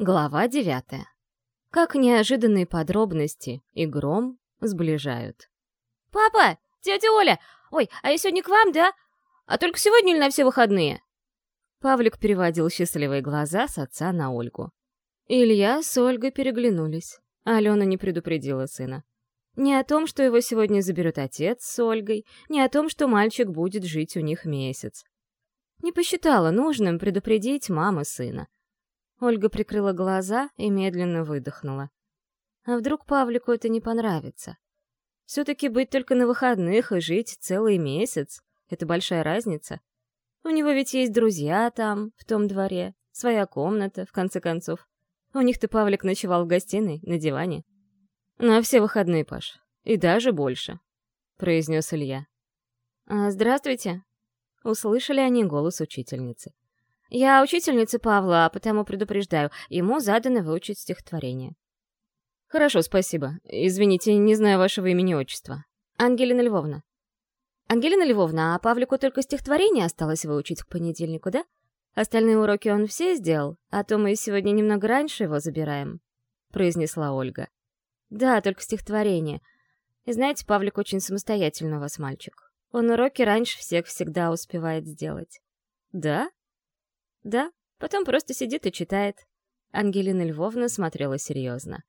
Глава девятая. Как неожиданные подробности и гром сближают. «Папа! Тетя Оля! Ой, а я сегодня к вам, да? А только сегодня или на все выходные?» Павлик переводил счастливые глаза с отца на Ольгу. Илья с Ольгой переглянулись. Алена не предупредила сына. Ни о том, что его сегодня заберет отец с Ольгой, ни о том, что мальчик будет жить у них месяц. Не посчитала нужным предупредить маму сына. Ольга прикрыла глаза и медленно выдохнула. А вдруг Павлику это не понравится? Все-таки быть только на выходных и жить целый месяц — это большая разница. У него ведь есть друзья там, в том дворе, своя комната, в конце концов. У них-то Павлик ночевал в гостиной, на диване. «На все выходные, Паш. И даже больше», — произнес Илья. «А, «Здравствуйте», Услышали они голос учительницы. «Я учительница Павла, а потому предупреждаю, ему задано выучить стихотворение». «Хорошо, спасибо. Извините, не знаю вашего имени-отчества». «Ангелина Львовна». «Ангелина Львовна, а Павлику только стихотворение осталось выучить к понедельнику, да? Остальные уроки он все сделал, а то мы сегодня немного раньше его забираем», — произнесла Ольга. «Да, только стихотворение. И знаете, Павлик очень самостоятельный у вас мальчик. Он уроки раньше всех всегда успевает сделать. Да? Да, потом просто сидит и читает. Ангелина Львовна смотрела серьезно.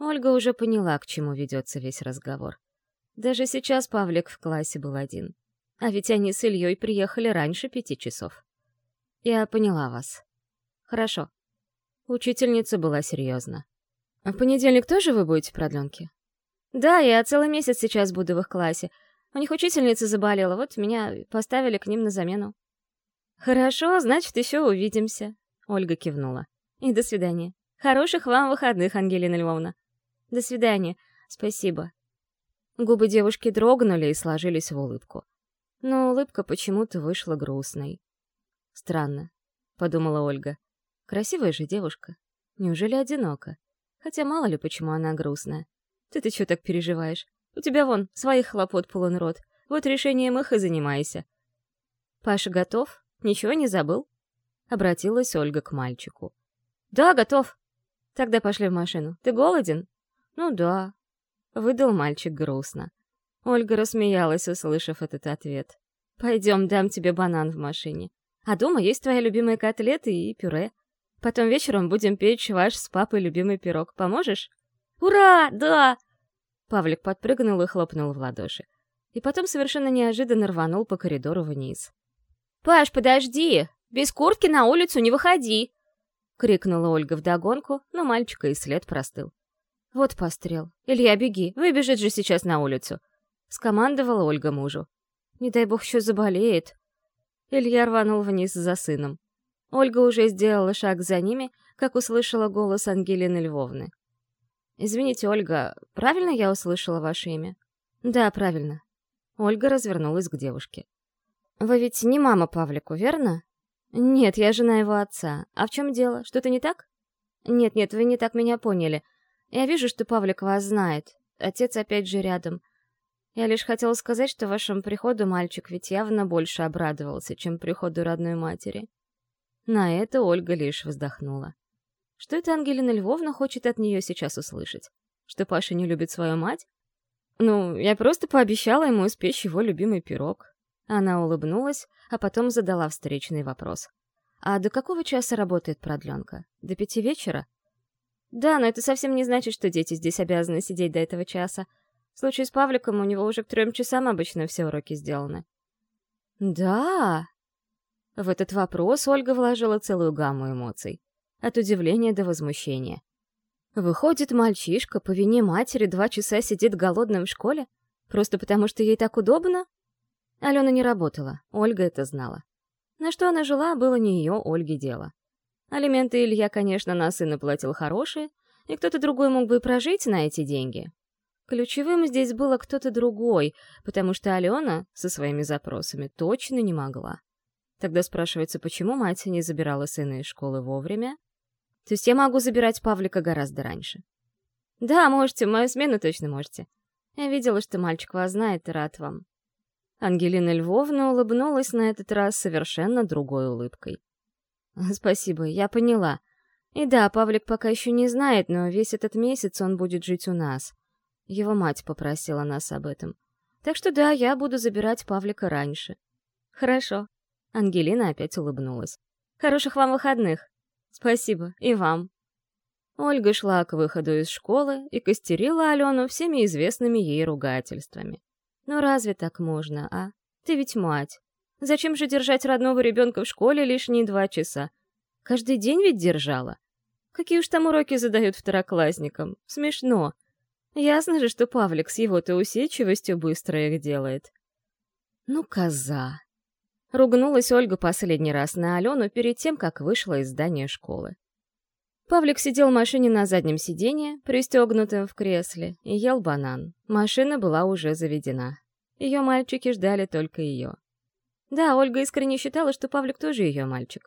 Ольга уже поняла, к чему ведется весь разговор. Даже сейчас Павлик в классе был один. А ведь они с Ильей приехали раньше пяти часов. Я поняла вас. Хорошо. Учительница была серьезна. А в понедельник тоже вы будете продленки? Да, я целый месяц сейчас буду в их классе. У них учительница заболела, вот меня поставили к ним на замену. Хорошо, значит, еще увидимся. Ольга кивнула. И до свидания. Хороших вам выходных, Ангелина Львовна. До свидания. Спасибо. Губы девушки дрогнули и сложились в улыбку. Но улыбка почему-то вышла грустной. Странно, подумала Ольга. Красивая же девушка. Неужели одинока? Хотя мало ли, почему она грустная. Ты-то что так переживаешь? У тебя вон своих хлопот полон рот. Вот решением их и занимайся. Паша готов? Ничего не забыл? Обратилась Ольга к мальчику. Да, готов. Тогда пошли в машину. Ты голоден? Ну да. Выдал мальчик грустно. Ольга рассмеялась, услышав этот ответ. Пойдем, дам тебе банан в машине. А дома есть твоя любимая котлеты и пюре. Потом вечером будем печь ваш с папой любимый пирог. Поможешь? Ура! Да! Павлик подпрыгнул и хлопнул в ладоши. И потом совершенно неожиданно рванул по коридору вниз. «Паш, подожди! Без куртки на улицу не выходи!» — крикнула Ольга вдогонку, но мальчика и след простыл. «Вот пострел. Илья, беги, выбежит же сейчас на улицу!» — скомандовала Ольга мужу. «Не дай бог еще заболеет!» Илья рванул вниз за сыном. Ольга уже сделала шаг за ними, как услышала голос Ангелины Львовны. «Извините, Ольга, правильно я услышала ваше имя?» «Да, правильно». Ольга развернулась к девушке. «Вы ведь не мама Павлику, верно?» «Нет, я жена его отца. А в чем дело? Что-то не так?» «Нет-нет, вы не так меня поняли. Я вижу, что Павлик вас знает. Отец опять же рядом. Я лишь хотела сказать, что вашему приходу мальчик ведь явно больше обрадовался, чем приходу родной матери». На это Ольга лишь вздохнула. Что это Ангелина Львовна хочет от нее сейчас услышать? Что Паша не любит свою мать? Ну, я просто пообещала ему испечь его любимый пирог. Она улыбнулась, а потом задала встречный вопрос. «А до какого часа работает продленка? До пяти вечера?» «Да, но это совсем не значит, что дети здесь обязаны сидеть до этого часа. В случае с Павликом у него уже к трем часам обычно все уроки сделаны». «Да?» В этот вопрос Ольга вложила целую гамму эмоций от удивления до возмущения. Выходит, мальчишка по вине матери два часа сидит голодным в школе? Просто потому, что ей так удобно? Алена не работала, Ольга это знала. На что она жила, было не ее, Ольге, дело. Алименты Илья, конечно, на сына платил хорошие, и кто-то другой мог бы и прожить на эти деньги. Ключевым здесь было кто-то другой, потому что Алена со своими запросами точно не могла. Тогда спрашивается, почему мать не забирала сына из школы вовремя, то есть я могу забирать Павлика гораздо раньше. Да, можете, мою смену точно можете. Я видела, что мальчик вас знает и рад вам. Ангелина Львовна улыбнулась на этот раз совершенно другой улыбкой. Спасибо, я поняла. И да, Павлик пока еще не знает, но весь этот месяц он будет жить у нас. Его мать попросила нас об этом. Так что да, я буду забирать Павлика раньше. Хорошо. Ангелина опять улыбнулась. Хороших вам выходных. Спасибо. И вам. Ольга шла к выходу из школы и костерила Алену всеми известными ей ругательствами. Но разве так можно, а? Ты ведь мать. Зачем же держать родного ребенка в школе лишние два часа? Каждый день ведь держала. Какие уж там уроки задают второклассникам. Смешно. Ясно же, что Павлик с его-то усидчивостью быстро их делает. Ну, коза. Ругнулась Ольга последний раз на Алену перед тем, как вышла из здания школы. Павлик сидел в машине на заднем сиденье, пристегнутым в кресле, и ел банан. Машина была уже заведена. Ее мальчики ждали только ее. Да, Ольга искренне считала, что Павлик тоже ее мальчик.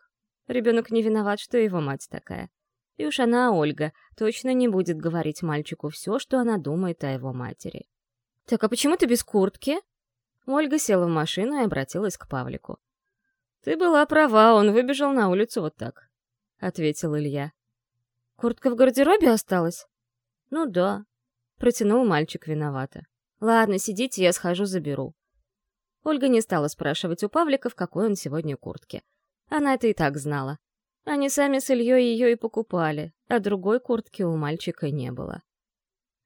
Ребенок не виноват, что его мать такая. И уж она, Ольга, точно не будет говорить мальчику все, что она думает о его матери. «Так, а почему ты без куртки?» Ольга села в машину и обратилась к Павлику. «Ты была права, он выбежал на улицу вот так», — ответил Илья. «Куртка в гардеробе осталась?» «Ну да», — протянул мальчик виновато. «Ладно, сидите, я схожу, заберу». Ольга не стала спрашивать у Павлика, в какой он сегодня куртке. Она это и так знала. Они сами с Ильей ее и покупали, а другой куртки у мальчика не было.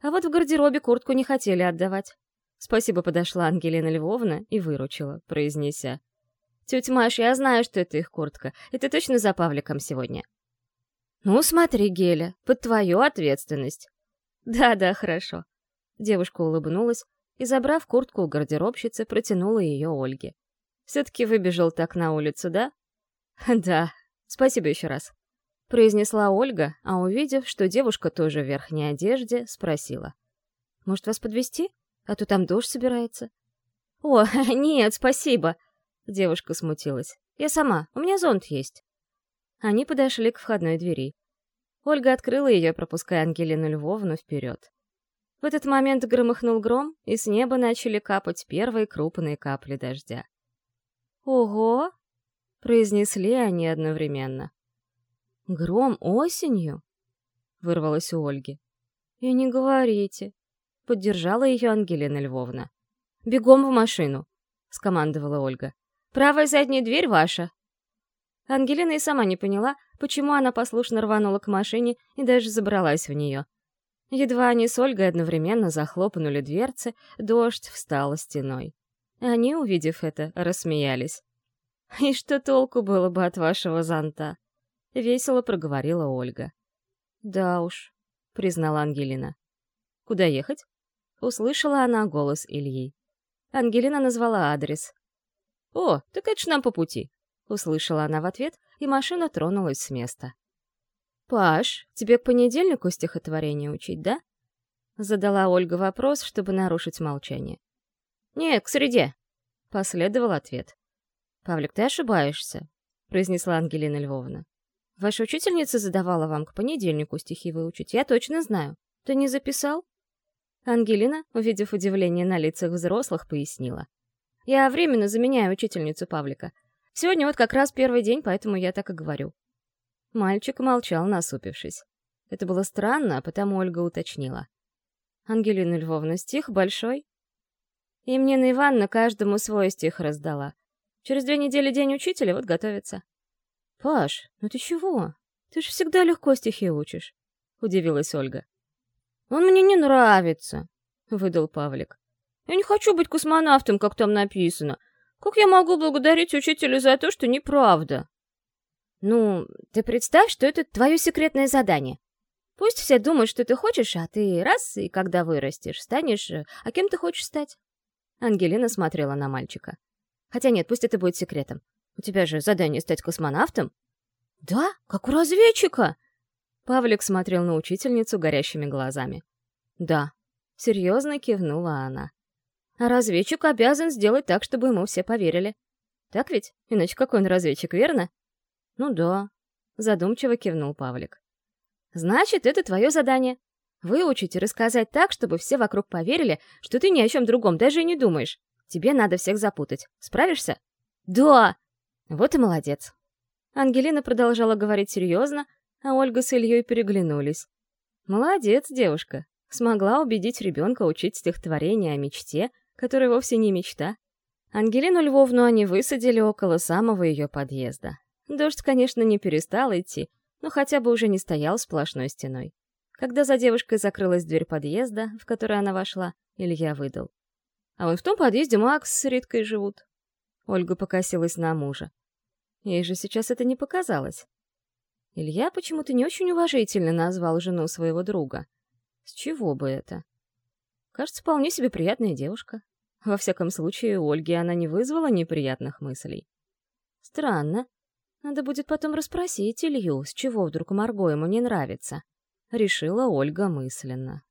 А вот в гардеробе куртку не хотели отдавать. Спасибо подошла Ангелина Львовна и выручила, произнеся. «Тетя Маш, я знаю, что это их куртка, и ты точно за Павликом сегодня?» «Ну, смотри, Геля, под твою ответственность». «Да-да, хорошо». Девушка улыбнулась и, забрав куртку у гардеробщицы, протянула ее Ольге. «Все-таки выбежал так на улицу, да?» «Да, Спасибо еще раз», — произнесла Ольга, а увидев, что девушка тоже в верхней одежде, спросила. «Может, вас подвести? А то там дождь собирается». «О, нет, спасибо», — девушка смутилась. «Я сама, у меня зонт есть». Они подошли к входной двери. Ольга открыла ее, пропуская Ангелину Львовну вперед. В этот момент громыхнул гром, и с неба начали капать первые крупные капли дождя. «Ого!» произнесли они одновременно. «Гром осенью?» — вырвалось у Ольги. «И не говорите», — поддержала ее Ангелина Львовна. «Бегом в машину», — скомандовала Ольга. «Правая задняя дверь ваша». Ангелина и сама не поняла, почему она послушно рванула к машине и даже забралась в нее. Едва они с Ольгой одновременно захлопнули дверцы, дождь встал стеной. Они, увидев это, рассмеялись. «И что толку было бы от вашего зонта?» — весело проговорила Ольга. «Да уж», — признала Ангелина. «Куда ехать?» — услышала она голос Ильи. Ангелина назвала адрес. «О, так это ж нам по пути», — услышала она в ответ, и машина тронулась с места. «Паш, тебе к понедельнику стихотворение учить, да?» — задала Ольга вопрос, чтобы нарушить молчание. «Нет, к среде», — последовал ответ. «Павлик, ты ошибаешься», — произнесла Ангелина Львовна. «Ваша учительница задавала вам к понедельнику стихи выучить, я точно знаю. Ты не записал?» Ангелина, увидев удивление на лицах взрослых, пояснила. «Я временно заменяю учительницу Павлика. Сегодня вот как раз первый день, поэтому я так и говорю». Мальчик молчал, насупившись. Это было странно, а потому Ольга уточнила. «Ангелина Львовна, стих большой?» И мне на Ивановна каждому свой стих раздала. Через две недели день учителя, вот готовится. «Паш, ну ты чего? Ты же всегда легко стихи учишь», — удивилась Ольга. «Он мне не нравится», — выдал Павлик. «Я не хочу быть космонавтом, как там написано. Как я могу благодарить учителя за то, что неправда?» «Ну, ты представь, что это твое секретное задание. Пусть все думают, что ты хочешь, а ты раз, и когда вырастешь, станешь... Э, а кем ты хочешь стать?» Ангелина смотрела на мальчика. Хотя нет, пусть это будет секретом. У тебя же задание стать космонавтом. Да, как у разведчика. Павлик смотрел на учительницу горящими глазами. Да, серьезно кивнула она. А разведчик обязан сделать так, чтобы ему все поверили. Так ведь? Иначе какой он разведчик, верно? Ну да, задумчиво кивнул Павлик. Значит, это твое задание. Выучить и рассказать так, чтобы все вокруг поверили, что ты ни о чем другом даже и не думаешь. Тебе надо всех запутать. Справишься? Да! Вот и молодец. Ангелина продолжала говорить серьезно, а Ольга с Ильей переглянулись. Молодец, девушка. Смогла убедить ребенка учить стихотворение о мечте, которая вовсе не мечта. Ангелину Львовну они высадили около самого ее подъезда. Дождь, конечно, не перестал идти, но хотя бы уже не стоял сплошной стеной. Когда за девушкой закрылась дверь подъезда, в который она вошла, Илья выдал. «А вон в том подъезде Макс с Риткой живут». Ольга покосилась на мужа. Ей же сейчас это не показалось. Илья почему-то не очень уважительно назвал жену своего друга. С чего бы это? Кажется, вполне себе приятная девушка. Во всяком случае, у Ольги она не вызвала неприятных мыслей. Странно. Надо будет потом расспросить Илью, с чего вдруг Марго ему не нравится. Решила Ольга мысленно.